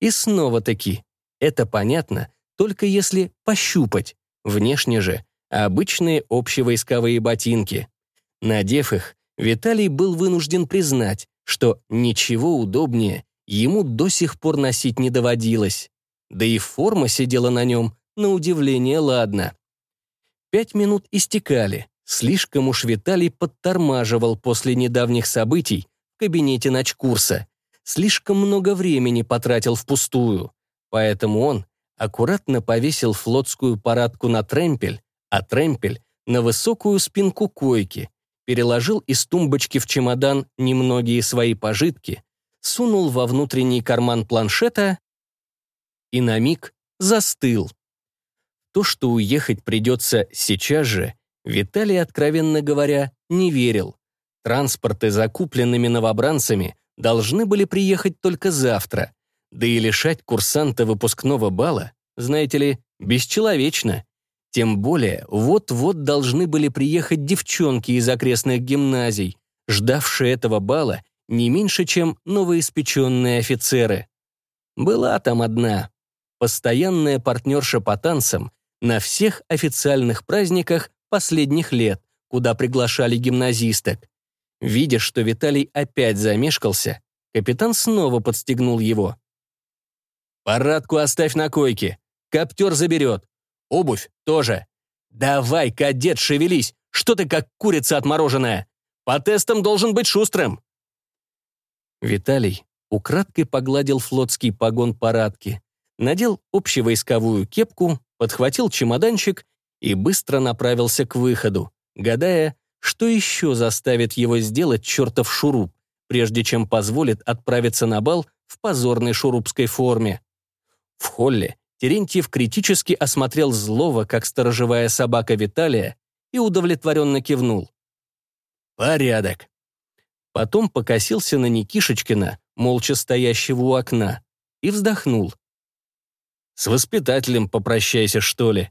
И снова-таки, это понятно, только если пощупать. Внешне же обычные общевойсковые ботинки. Надев их, Виталий был вынужден признать, что ничего удобнее ему до сих пор носить не доводилось. Да и форма сидела на нем, на удивление, ладно. Пять минут истекали. Слишком уж Виталий подтормаживал после недавних событий в кабинете ночкурса. Слишком много времени потратил впустую. Поэтому он аккуратно повесил флотскую парадку на тремпель, а тремпель — на высокую спинку койки, переложил из тумбочки в чемодан немногие свои пожитки, сунул во внутренний карман планшета и на миг застыл. То, что уехать придется сейчас же, Виталий, откровенно говоря, не верил. Транспорты, закупленными новобранцами, должны были приехать только завтра. Да и лишать курсанта выпускного бала, знаете ли, бесчеловечно. Тем более, вот-вот должны были приехать девчонки из окрестных гимназий, ждавшие этого бала не меньше, чем новоиспеченные офицеры. Была там одна, постоянная партнерша по танцам на всех официальных праздниках последних лет, куда приглашали гимназисток. Видя, что Виталий опять замешкался, капитан снова подстегнул его. «Парадку оставь на койке. Коптер заберет. Обувь тоже. Давай, кадет, шевелись. Что ты как курица отмороженная? По тестам должен быть шустрым». Виталий украдкой погладил флотский погон парадки, надел общевойсковую кепку, подхватил чемоданчик и быстро направился к выходу, гадая, что еще заставит его сделать чертов шуруп, прежде чем позволит отправиться на бал в позорной шурупской форме. В холле Терентьев критически осмотрел злого, как сторожевая собака Виталия, и удовлетворенно кивнул. «Порядок». Потом покосился на Никишечкина, молча стоящего у окна, и вздохнул. «С воспитателем попрощайся, что ли?»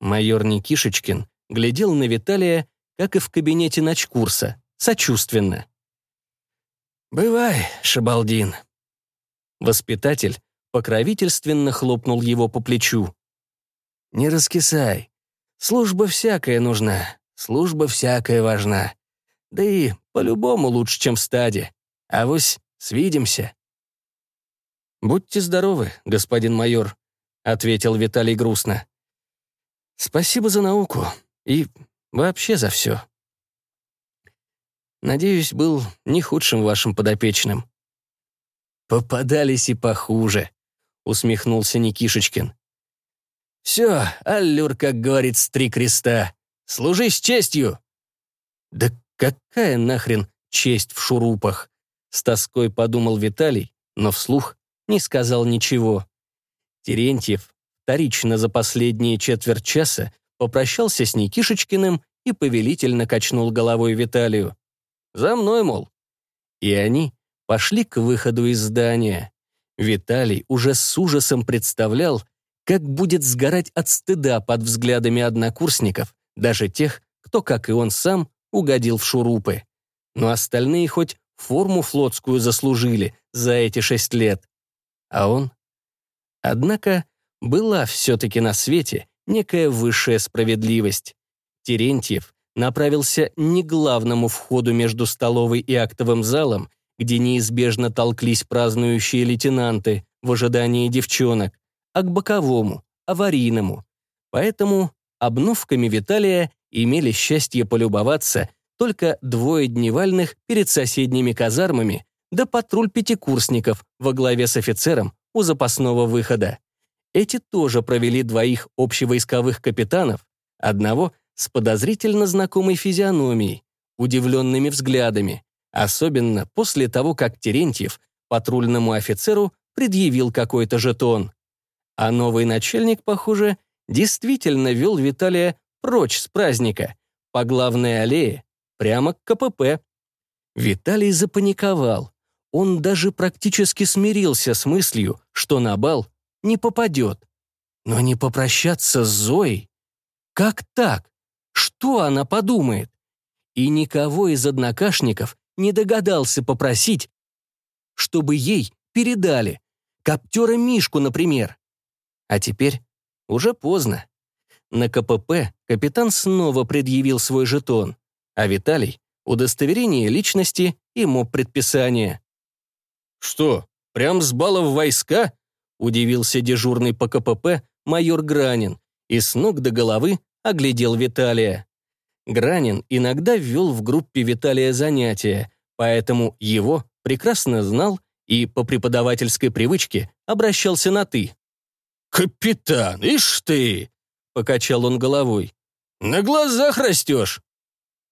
Майор Никишечкин глядел на Виталия, как и в кабинете ночкурса, сочувственно. «Бывай, Шабалдин». Воспитатель покровительственно хлопнул его по плечу. «Не раскисай. Служба всякая нужна, служба всякая важна. Да и по-любому лучше, чем в стаде. А вось свидимся». «Будьте здоровы, господин майор», — ответил Виталий грустно. «Спасибо за науку и вообще за все. Надеюсь, был не худшим вашим подопечным». «Попадались и похуже», усмехнулся Никишечкин. «Все, аллюр, как говорит три креста. Служи с честью!» «Да какая нахрен честь в шурупах?» С тоской подумал Виталий, но вслух не сказал ничего. Терентьев вторично за последние четверть часа попрощался с Никишечкиным и повелительно качнул головой Виталию. «За мной, мол». И они пошли к выходу из здания. Виталий уже с ужасом представлял, как будет сгорать от стыда под взглядами однокурсников, даже тех, кто, как и он сам, угодил в шурупы. Но остальные хоть форму флотскую заслужили за эти шесть лет. А он? Однако была все-таки на свете некая высшая справедливость. Терентьев направился не к главному входу между столовой и актовым залом, где неизбежно толклись празднующие лейтенанты в ожидании девчонок, а к боковому, аварийному. Поэтому обновками Виталия имели счастье полюбоваться только двое дневальных перед соседними казармами, да патруль пятикурсников во главе с офицером у запасного выхода. Эти тоже провели двоих общевойсковых капитанов, одного с подозрительно знакомой физиономией, удивленными взглядами, особенно после того, как Терентьев патрульному офицеру предъявил какой-то жетон. А новый начальник, похоже, действительно вел Виталия прочь с праздника, по главной аллее, прямо к КПП. Виталий запаниковал. Он даже практически смирился с мыслью, что на бал не попадет. Но не попрощаться с Зоей? Как так? Что она подумает? И никого из однокашников не догадался попросить, чтобы ей передали. Коптера Мишку, например. А теперь уже поздно. На КПП капитан снова предъявил свой жетон, а Виталий — удостоверение личности и моб предписания. «Что, прям с бала в войска?» — удивился дежурный по КПП майор Гранин и с ног до головы оглядел Виталия. Гранин иногда ввел в группе Виталия занятия, поэтому его прекрасно знал и по преподавательской привычке обращался на «ты». «Капитан, ишь ты!» — покачал он головой. «На глазах растешь!»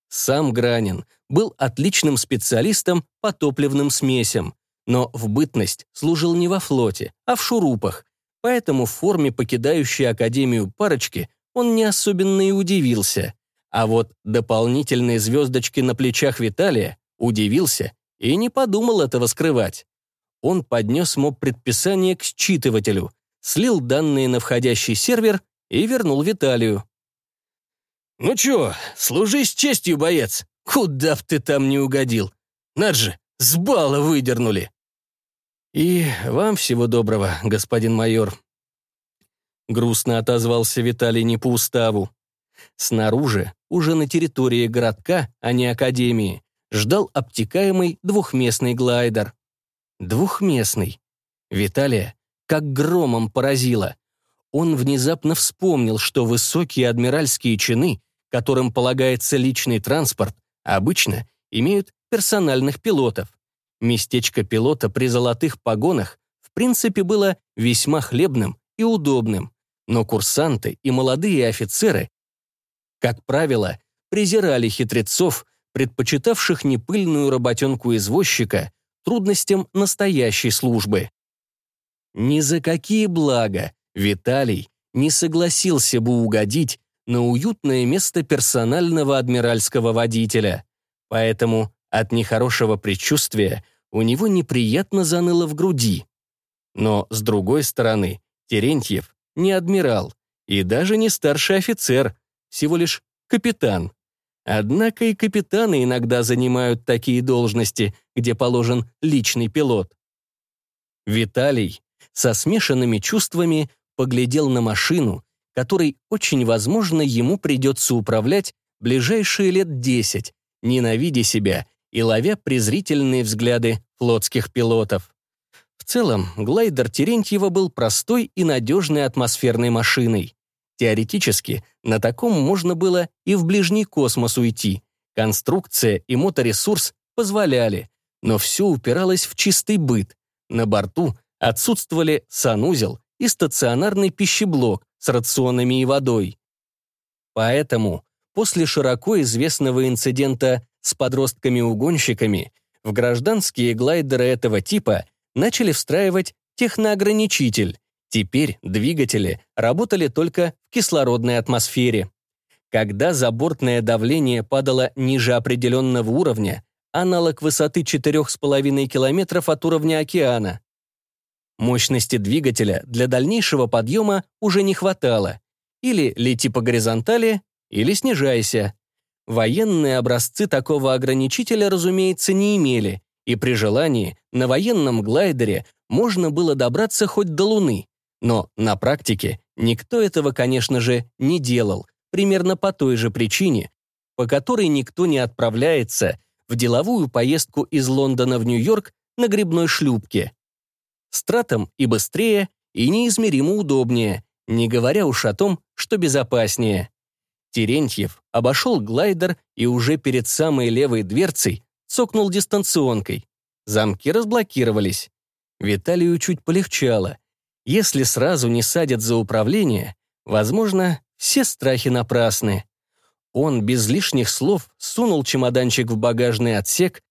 Сам Гранин был отличным специалистом по топливным смесям, но в бытность служил не во флоте, а в шурупах, поэтому в форме покидающей Академию парочки он не особенно и удивился. А вот дополнительные звездочки на плечах Виталия удивился и не подумал этого скрывать. Он поднес моб предписание к считывателю, слил данные на входящий сервер и вернул Виталию. «Ну чё, служи с честью, боец! Куда б ты там не угодил! Над же, с бала выдернули!» «И вам всего доброго, господин майор». Грустно отозвался Виталий не по уставу. Снаружи, уже на территории городка, а не академии, ждал обтекаемый двухместный глайдер. Двухместный. Виталия как громом поразило. Он внезапно вспомнил, что высокие адмиральские чины, которым полагается личный транспорт, обычно имеют персональных пилотов. Местечко пилота при золотых погонах в принципе было весьма хлебным и удобным, но курсанты и молодые офицеры, как правило, презирали хитрецов, предпочитавших непыльную работенку извозчика трудностям настоящей службы. Ни за какие блага Виталий не согласился бы угодить на уютное место персонального адмиральского водителя, поэтому от нехорошего предчувствия у него неприятно заныло в груди. Но, с другой стороны, Терентьев не адмирал и даже не старший офицер, всего лишь капитан. Однако и капитаны иногда занимают такие должности, где положен личный пилот. Виталий со смешанными чувствами поглядел на машину, которой очень возможно ему придется управлять ближайшие лет десять, ненавидя себя и ловя презрительные взгляды флотских пилотов. В целом, глайдер Терентьева был простой и надежной атмосферной машиной. Теоретически, на таком можно было и в ближний космос уйти. Конструкция и моторесурс позволяли, но все упиралось в чистый быт. На борту отсутствовали санузел и стационарный пищеблок с рационами и водой. Поэтому после широко известного инцидента с подростками-угонщиками в гражданские глайдеры этого типа начали встраивать техноограничитель. Теперь двигатели работали только в кислородной атмосфере. Когда забортное давление падало ниже определенного уровня, аналог высоты 4,5 километров от уровня океана, Мощности двигателя для дальнейшего подъема уже не хватало. Или лети по горизонтали, или снижайся. Военные образцы такого ограничителя, разумеется, не имели, и при желании на военном глайдере можно было добраться хоть до Луны. Но на практике никто этого, конечно же, не делал, примерно по той же причине, по которой никто не отправляется в деловую поездку из Лондона в Нью-Йорк на грибной шлюпке стратом и быстрее, и неизмеримо удобнее, не говоря уж о том, что безопаснее. Терентьев обошел глайдер и уже перед самой левой дверцей цокнул дистанционкой. Замки разблокировались. Виталию чуть полегчало. Если сразу не садят за управление, возможно, все страхи напрасны. Он без лишних слов сунул чемоданчик в багажный отсек,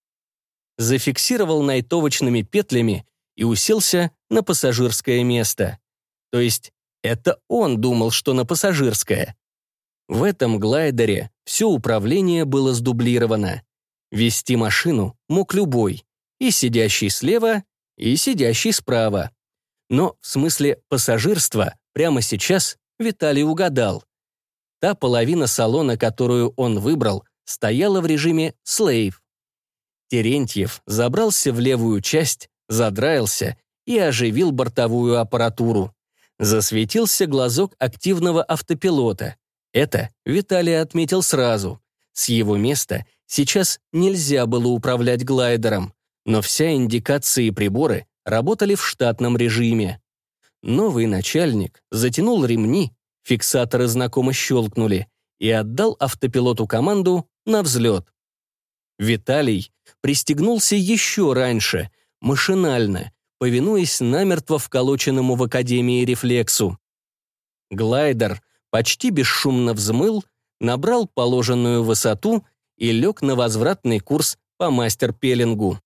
зафиксировал найтовочными петлями и уселся на пассажирское место. То есть это он думал, что на пассажирское. В этом глайдере все управление было сдублировано. Вести машину мог любой, и сидящий слева, и сидящий справа. Но в смысле пассажирства прямо сейчас Виталий угадал. Та половина салона, которую он выбрал, стояла в режиме «слейв». Терентьев забрался в левую часть, задраился и оживил бортовую аппаратуру. Засветился глазок активного автопилота. Это Виталий отметил сразу. С его места сейчас нельзя было управлять глайдером, но вся индикация и приборы работали в штатном режиме. Новый начальник затянул ремни, фиксаторы знакомо щелкнули и отдал автопилоту команду на взлет. Виталий пристегнулся еще раньше, машинально, повинуясь намертво вколоченному в Академии рефлексу. Глайдер почти бесшумно взмыл, набрал положенную высоту и лег на возвратный курс по мастер-пеллингу.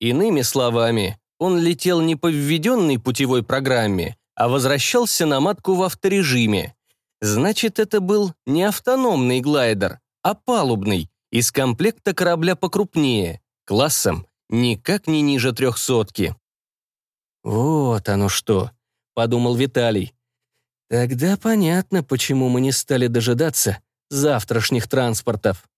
Иными словами, он летел не по введенной путевой программе, а возвращался на матку в авторежиме. Значит, это был не автономный глайдер, а палубный, из комплекта корабля покрупнее, классом никак не ниже трехсотки. «Вот оно что», — подумал Виталий. «Тогда понятно, почему мы не стали дожидаться завтрашних транспортов».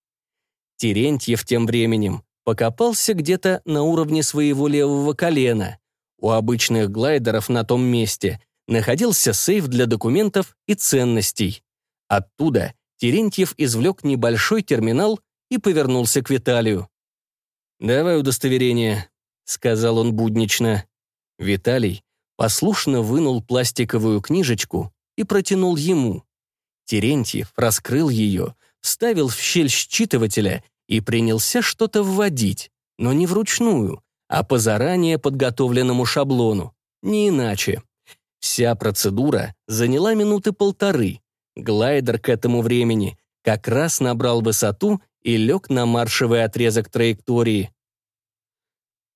Терентьев тем временем покопался где-то на уровне своего левого колена. У обычных глайдеров на том месте находился сейф для документов и ценностей. Оттуда Терентьев извлек небольшой терминал и повернулся к Виталию. «Давай удостоверение», — сказал он буднично. Виталий послушно вынул пластиковую книжечку и протянул ему. Терентьев раскрыл ее, вставил в щель считывателя и принялся что-то вводить, но не вручную, а по заранее подготовленному шаблону, не иначе. Вся процедура заняла минуты полторы. Глайдер к этому времени как раз набрал высоту и лег на маршевый отрезок траектории.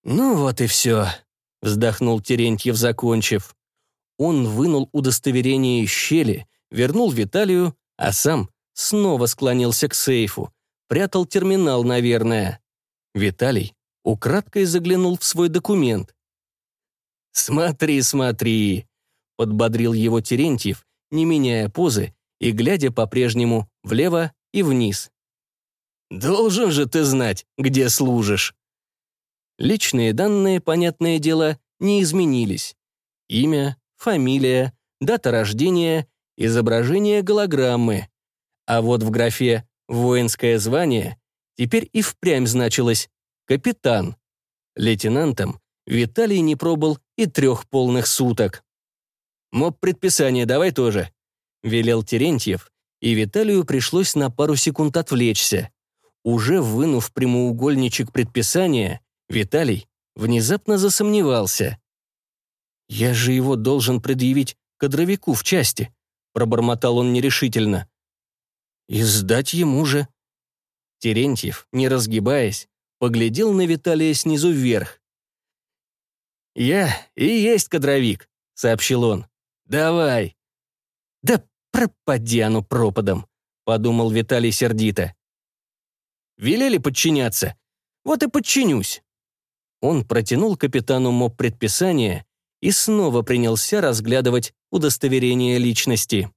«Ну вот и все», — вздохнул Терентьев, закончив. Он вынул удостоверение из щели, вернул Виталию, а сам снова склонился к сейфу, Прятал терминал, наверное. Виталий украдкой заглянул в свой документ. «Смотри, смотри», — подбодрил его Терентьев, не меняя позы и глядя по-прежнему влево и вниз. «Должен же ты знать, где служишь». Личные данные, понятное дело, не изменились. Имя, фамилия, дата рождения, изображение голограммы. А вот в графе Воинское звание теперь и впрямь значилось «капитан». Лейтенантом Виталий не пробыл и трех полных суток. «Моб предписание давай тоже», — велел Терентьев, и Виталию пришлось на пару секунд отвлечься. Уже вынув прямоугольничек предписания, Виталий внезапно засомневался. «Я же его должен предъявить кадровику в части», — пробормотал он нерешительно. И сдать ему же. Терентьев, не разгибаясь, поглядел на Виталия снизу вверх. «Я и есть кадровик», — сообщил он. «Давай». «Да пропади оно пропадом», — подумал Виталий сердито. «Велели подчиняться. Вот и подчинюсь». Он протянул капитану МОП предписание и снова принялся разглядывать удостоверение личности.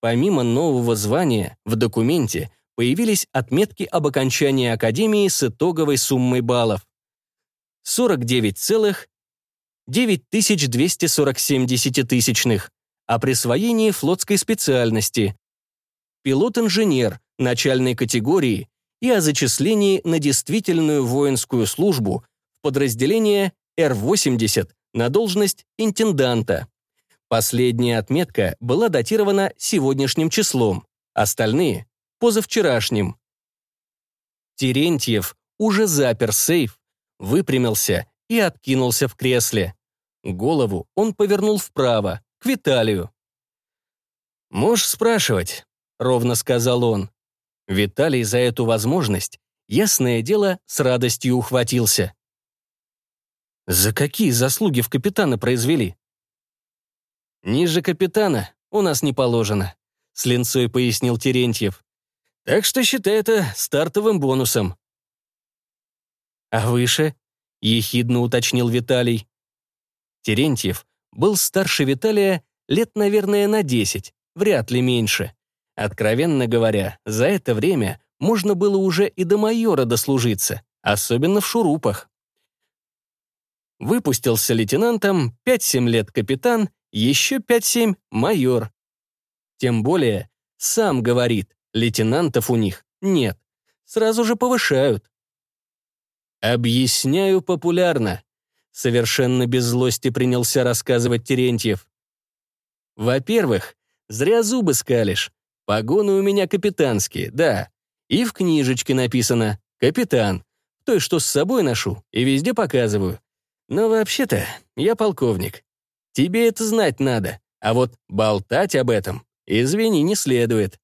Помимо нового звания, в документе появились отметки об окончании Академии с итоговой суммой баллов. 49,9247 десятитысячных, о присвоении флотской специальности, пилот-инженер начальной категории и о зачислении на действительную воинскую службу в подразделение Р-80 на должность интенданта. Последняя отметка была датирована сегодняшним числом, остальные позавчерашним. Терентьев уже запер сейф, выпрямился и откинулся в кресле. Голову он повернул вправо, к Виталию. «Можешь спрашивать», — ровно сказал он. Виталий за эту возможность, ясное дело, с радостью ухватился. «За какие заслуги в капитана произвели?» «Ниже капитана у нас не положено», — с линцой пояснил Терентьев. «Так что считай это стартовым бонусом». «А выше?» — ехидно уточнил Виталий. Терентьев был старше Виталия лет, наверное, на десять, вряд ли меньше. Откровенно говоря, за это время можно было уже и до майора дослужиться, особенно в шурупах. Выпустился лейтенантом, 5-7 лет капитан, еще 5-7 майор. Тем более, сам говорит, лейтенантов у них нет. Сразу же повышают. Объясняю популярно. Совершенно без злости принялся рассказывать Терентьев. Во-первых, зря зубы скалишь. Погоны у меня капитанские, да. И в книжечке написано «Капитан». Той, что с собой ношу и везде показываю. Но вообще-то я полковник. Тебе это знать надо, а вот болтать об этом, извини, не следует.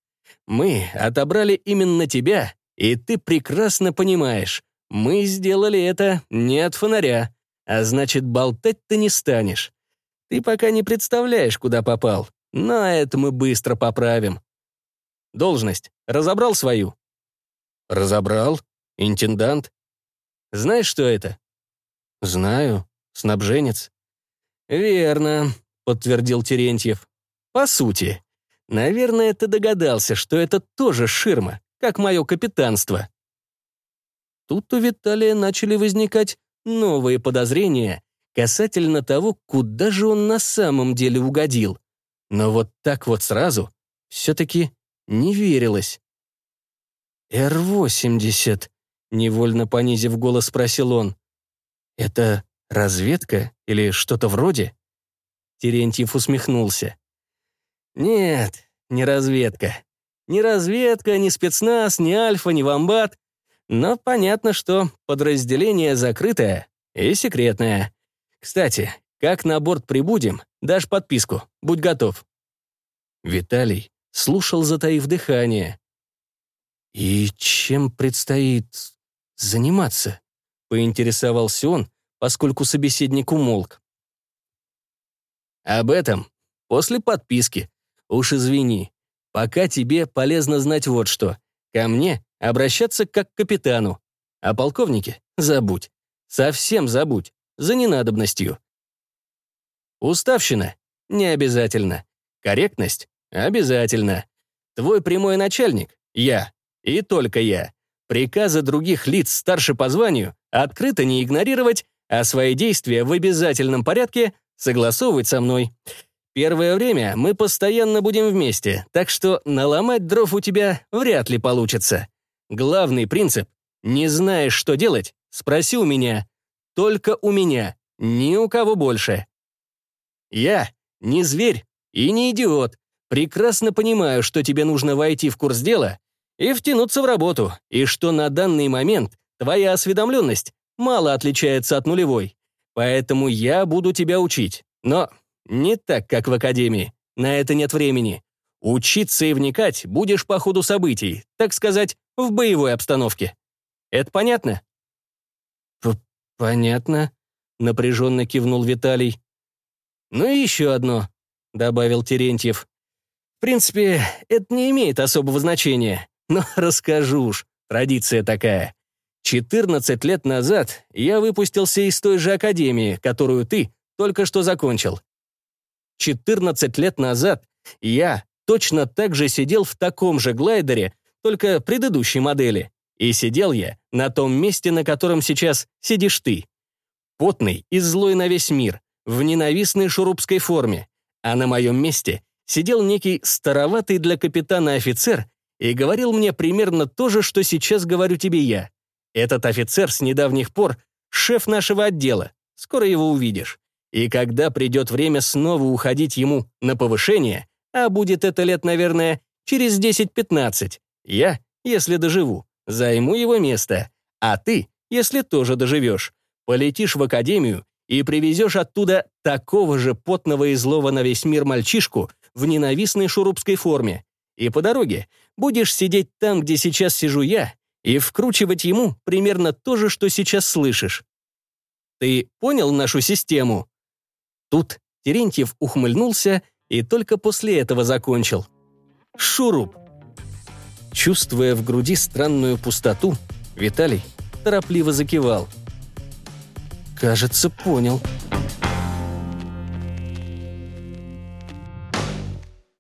Мы отобрали именно тебя, и ты прекрасно понимаешь, мы сделали это не от фонаря, а значит, болтать ты не станешь. Ты пока не представляешь, куда попал, но это мы быстро поправим. Должность разобрал свою? Разобрал. Интендант. Знаешь, что это? Знаю. Снабженец. Верно, подтвердил Терентьев. По сути. Наверное, ты догадался, что это тоже ширма, как мое капитанство. Тут у Виталия начали возникать новые подозрения касательно того, куда же он на самом деле угодил. Но вот так вот сразу все-таки не верилось. «Р-80», — невольно понизив голос, спросил он. «Это разведка или что-то вроде?» Терентьев усмехнулся. «Нет, не разведка. Ни разведка, ни спецназ, ни альфа, ни вамбат. Но понятно, что подразделение закрытое и секретное. Кстати, как на борт прибудем, дашь подписку, будь готов». Виталий слушал, затаив дыхание. «И чем предстоит заниматься?» — поинтересовался он, поскольку собеседник умолк. «Об этом после подписки. Уж извини. Пока тебе полезно знать вот что. Ко мне обращаться как к капитану. А полковнике забудь. Совсем забудь. За ненадобностью. Уставщина? Не обязательно. Корректность? Обязательно. Твой прямой начальник? Я. И только я. Приказы других лиц старше по званию открыто не игнорировать, а свои действия в обязательном порядке согласовывать со мной. Первое время мы постоянно будем вместе, так что наломать дров у тебя вряд ли получится. Главный принцип — не знаешь, что делать, спроси у меня. Только у меня, ни у кого больше. Я не зверь и не идиот, Прекрасно понимаю, что тебе нужно войти в курс дела и втянуться в работу, и что на данный момент твоя осведомленность мало отличается от нулевой. Поэтому я буду тебя учить. Но не так, как в академии. На это нет времени. Учиться и вникать будешь по ходу событий, так сказать, в боевой обстановке. Это понятно? П «Понятно», — напряженно кивнул Виталий. «Ну и еще одно», — добавил Терентьев. В принципе, это не имеет особого значения, но расскажу уж, традиция такая. 14 лет назад я выпустился из той же академии, которую ты только что закончил. 14 лет назад я точно так же сидел в таком же глайдере, только предыдущей модели. И сидел я на том месте, на котором сейчас сидишь ты. Потный и злой на весь мир, в ненавистной шурупской форме. А на моем месте сидел некий староватый для капитана офицер и говорил мне примерно то же, что сейчас говорю тебе я. Этот офицер с недавних пор — шеф нашего отдела, скоро его увидишь. И когда придет время снова уходить ему на повышение, а будет это лет, наверное, через 10-15, Я, если доживу, займу его место, а ты, если тоже доживешь, полетишь в академию и привезешь оттуда такого же потного и злого на весь мир мальчишку в ненавистной шурупской форме. И по дороге будешь сидеть там, где сейчас сижу я, и вкручивать ему примерно то же, что сейчас слышишь. Ты понял нашу систему?» Тут Терентьев ухмыльнулся и только после этого закончил. «Шуруп!» Чувствуя в груди странную пустоту, Виталий торопливо закивал. «Кажется, понял», —